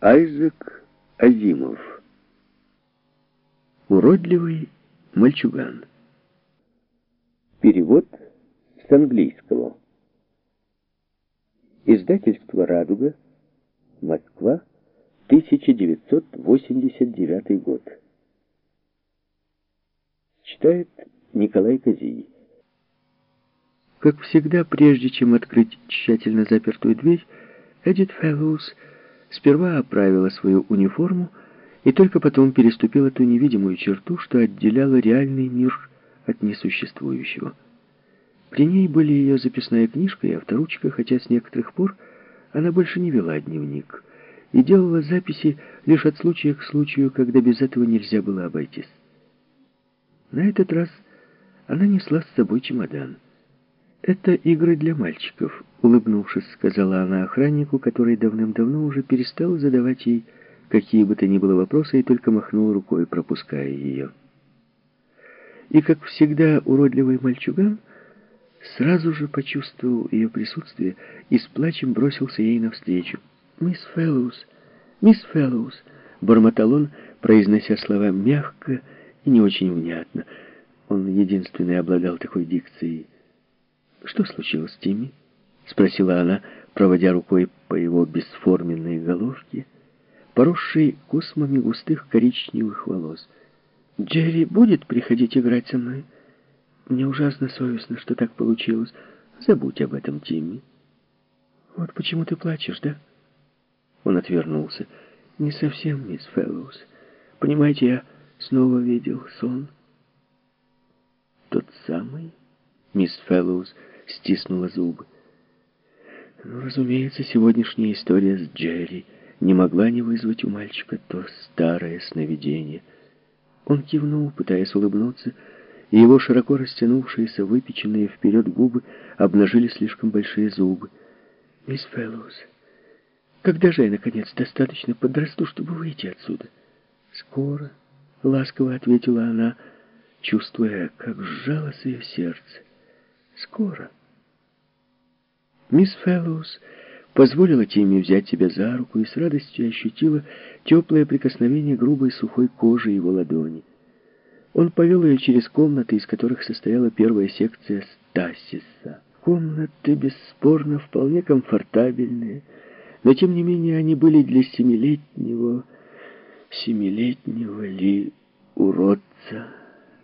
Айзек Азимов. Уродливый мальчуган. Перевод с английского. Издательство «Радуга», Москва, 1989 год. Читает Николай Козий. Как всегда, прежде чем открыть тщательно запертую дверь, Эдит Фэллоус сперва оправила свою униформу и только потом переступила ту невидимую черту, что отделяла реальный мир от несуществующего. При ней были ее записная книжка и авторучка, хотя с некоторых пор она больше не вела дневник и делала записи лишь от случая к случаю, когда без этого нельзя было обойтись. На этот раз она несла с собой чемодан. «Это игры для мальчиков», — улыбнувшись, сказала она охраннику, который давным-давно уже перестал задавать ей какие бы то ни было вопросы и только махнул рукой, пропуская ее. И, как всегда, уродливый мальчуган сразу же почувствовал ее присутствие и с плачем бросился ей навстречу. «Мисс Фэллоус! Мисс Фэллоус!» Бормотал он, произнося слова мягко и не очень внятно. Он единственный обладал такой дикцией. «Что случилось, Тимми?» — спросила она, проводя рукой по его бесформенной головке, поросшей космами густых коричневых волос. «Джерри будет приходить играть со мной? Мне ужасно совестно, что так получилось. Забудь об этом, Тимми». «Вот почему ты плачешь, да?» Он отвернулся. «Не совсем, мисс Фэллоус. Понимаете, я снова видел сон». «Тот самый?» Мисс Фэллоус стиснула зубы. Ну, разумеется, сегодняшняя история с Джерри не могла не вызвать у мальчика то старое сновидение. Он кивнул, пытаясь улыбнуться, и его широко растянувшиеся, выпеченные вперед губы обнажили слишком большие зубы. «Мисс Фэллоус, когда же я, наконец, достаточно подрасту, чтобы выйти отсюда?» «Скоро», — ласково ответила она, чувствуя, как сжалось ее сердце. «Скоро». Мисс Фэллоус позволила Тимми взять себя за руку и с радостью ощутила теплое прикосновение грубой сухой кожи его ладони. Он повел ее через комнаты, из которых состояла первая секция Стасиса. Комнаты, бесспорно, вполне комфортабельные, но, тем не менее, они были для семилетнего, семилетнего ли уродца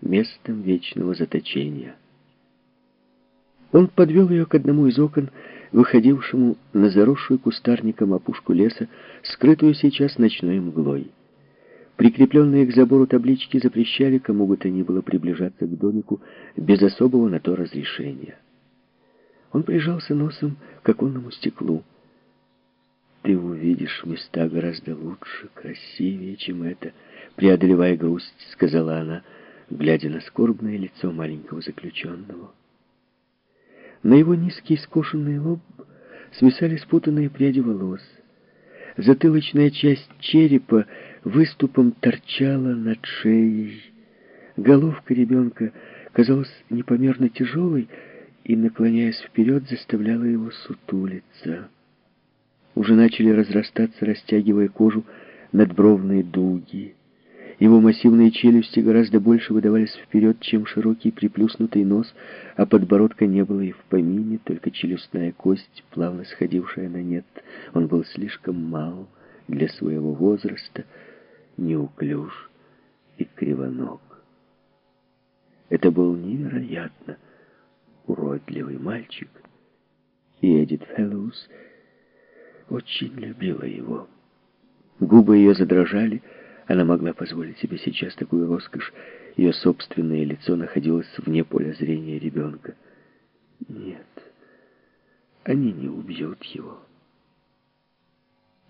местом вечного заточения. Он подвел ее к одному из окон, выходившему на заросшую кустарником опушку леса, скрытую сейчас ночной мглой. Прикрепленные к забору таблички запрещали кому бы то ни было приближаться к домику без особого на то разрешения. Он прижался носом к оконному стеклу. «Ты увидишь места гораздо лучше, красивее, чем это», — преодолевая грусть, — сказала она, глядя на скорбное лицо маленького заключенного. На его низкий скошенный лоб свисали спутанные пряди волос. Затылочная часть черепа выступом торчала над шеей. Головка ребенка казалась непомерно тяжелой и, наклоняясь вперед, заставляла его сутулиться. Уже начали разрастаться, растягивая кожу, надбровные дуги. Его массивные челюсти гораздо больше выдавались вперед, чем широкий приплюснутый нос, а подбородка не было и в помине, только челюстная кость, плавно сходившая на нет. Он был слишком мал для своего возраста, неуклюж и кривоног. Это был невероятно уродливый мальчик, и Эдит Фэллоус очень любила его. Губы ее задрожали, она могла позволить себе сейчас такую роскошь. Ее собственное лицо находилось вне поля зрения ребенка. Нет, они не убьют его.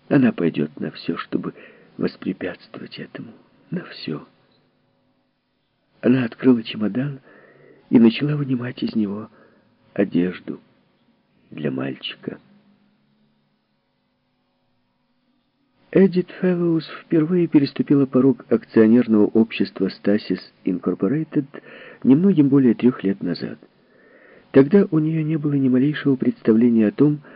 Она пойдет на все, чтобы воспрепятствовать этому. На все. Она открыла чемодан и начала вынимать из него одежду для мальчика. Эдит Фэллоус впервые переступила порог акционерного общества Stasis Incorporated немногим более трех лет назад. Тогда у нее не было ни малейшего представления о том,